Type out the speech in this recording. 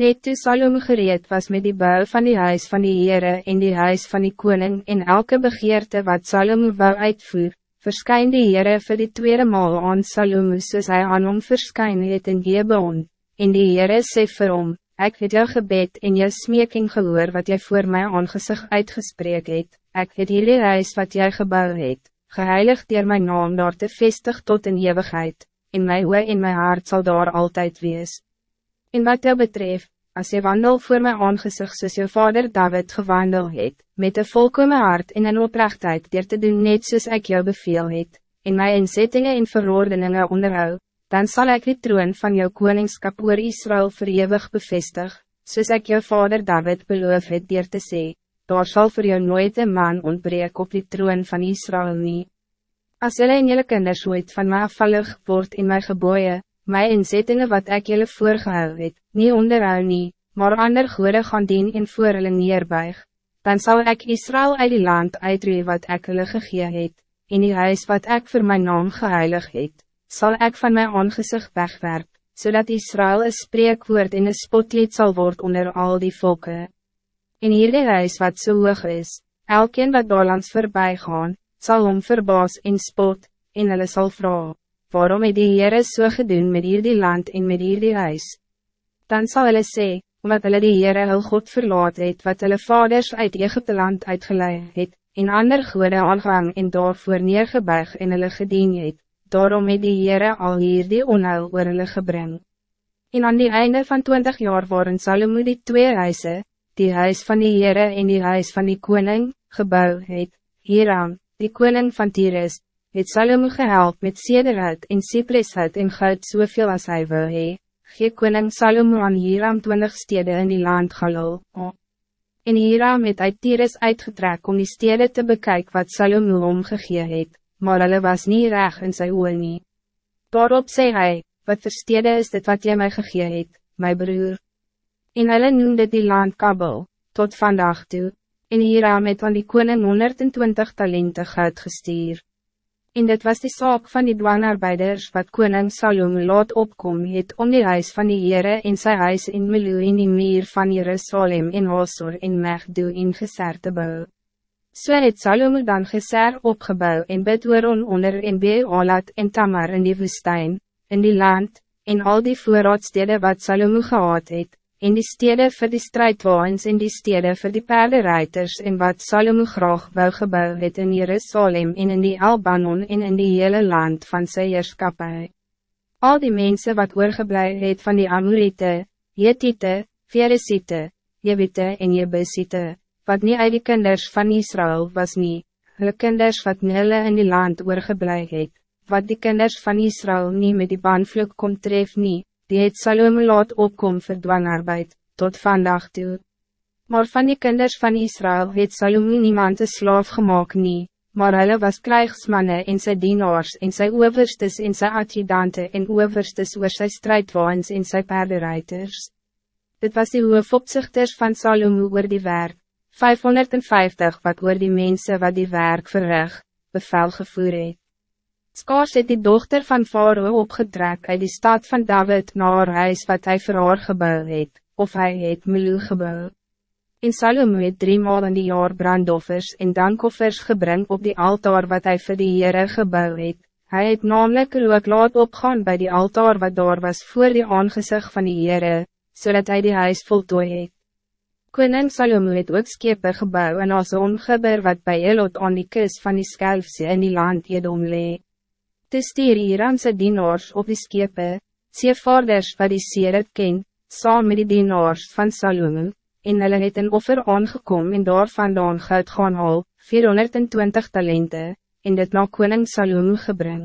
Net toe Salome gereed was met die bouw van die huis van die Heere en die huis van die koning en elke begeerte wat Salome wou uitvoer, verskyn die Heere vir die tweede maal aan Salome soos hy aan hom verskyn het in Gebon, en die Heere sê vir hom, Ik het jou gebed en jou smeking gehoor wat jy voor my aangezicht uitgesprek het, ek het hierdie huis wat jy gebouw het, geheilig dier my naam daar te vestig tot in eeuwigheid, en my hoe en my hart zal daar altijd wees. En wat jou betreft, als je wandel voor my aangezicht soos jou vader David gewandel het, met een volkome hart en een oprechtheid dier te doen net soos ek jou beveel het, en my inzettingen en verordeningen onderhoud, dan zal ik die troon van jouw koningskap oor Israël verewig bevestig, soos ek jou vader David beloof het dier te sê, daar zal voor jou nooit een man ontbreek op die troon van Israël nie. As jylle en jylle kinders ooit van my afvallig word in my geboeien, my inzettingen wat ek jylle voorgehou het, nie onderhou nie, maar ander goede gaan dien en voor hulle neerbuig, dan zal ik Israël uit die land uitroeien wat ek hulle gegee het, in die huis wat ik voor mijn naam geheilig het zal ik van mijn aangezicht wegwerp, zodat Israël een spreekwoord in een spotlied zal worden onder al die volken. In hierdie huis wat zo so hoog is, elkeen wat doorlands voorbij gaan, zal om verbaas en spot, en hulle sal vraag, waarom het die Heere so gedoen met hierdie land en met hierdie huis? Dan zal hulle sê, omdat hulle die Heere hul God verlaat het, wat hulle vaders uit Egypte land uitgeleid het, en ander goede aangang en daarvoor neergebuig en hulle gedien het, daarom het die Heere al hier die onheil oor hulle gebring. En aan die einde van twintig jaar waren Salomo die twee huise, die huis van die Heere en die huis van die koning, gebouw het, Hiram, die koning van Tyrus, het Salomo gehelp met sederhout en cypreshout en goud soveel as hy wil hee, gee koning Salomo aan Hiram twintig stede in die land Galil. Oh. En Hiram het uit Tyrus uitgetrek om die stede te bekijken wat Salomo omgegee het maar hulle was niet reg in sy oor nie. Daarop sê hy, wat verstede is dit wat jy mij gegee het, my broer. En hulle noemde die land Kabel, tot vandaag toe, en Hiram het aan die koning 120 talente goud gestuur. En dit was die saak van die dwangarbeiders wat koning Salome laat opkom het om die huis van die Heere en sy huis in Melu in die meer van Jerusalem in Osor en Megdo in Geser te bouwen. So het Salomo dan geser opgebouw en Bidooron onder en Be-Alat en Tamar in die woestijn, in die land, en al die voorraadstede wat Salomo gehad het, en die stede vir die strijdwaans en die stede vir die paardenreiters en wat Salomo graag wou gebouw het in Jerusalem en in die Albanon en in die hele land van sy heerskapie. Al die mensen wat oorgeblij het van die Amorite, Jetite, Veresite, Jebite en Jebusite, wat niet uit die kinders van Israël was niet, hulle kinders wat nille in die land oorgeblij het, wat die kinders van Israël niet met die baanvloek kon tref nie, die het Salome laat opkom vir dwangarbeid, tot vandaag toe. Maar van die kinders van Israël het Salome niemand een slaaf gemaakt nie, maar hulle was krijgsmannen en sy dienaars en sy overstes en sy adjudante en overstes oor sy strijdwaans en sy paardenreiters. Dit was die hoofopzichters van Salome oor die werk, 550 wat oor die mensen wat die werk verrig, bevel gevoer het. Skaars het die dochter van Faroe opgetrek uit die stad van David naar huis wat hij vir haar gebouw het, of hij het Melu gebouw. In Salome het drie maal in die jaar brandoffers en dankoffers gebring op die altaar wat hij vir die Heere gebouw het. Hij het namelijk ook laat opgaan bij die altaar wat daar was voor die aangezicht van die Heere, zodat hij die huis voltooi het. Koning Salomo het ook skepe gebouw en as ongeber wat bij Elot aan die kus van die skelfse in die land Edom lee. Te stier Hiram sy dienaars op die skepe, seevaarders wat die Seeret ken, saam met die dienaars van Salomo, en hulle het een offer aangekom en daar vandaan goud gaan haal, 420 talente, en dit na koning Salomo gebring.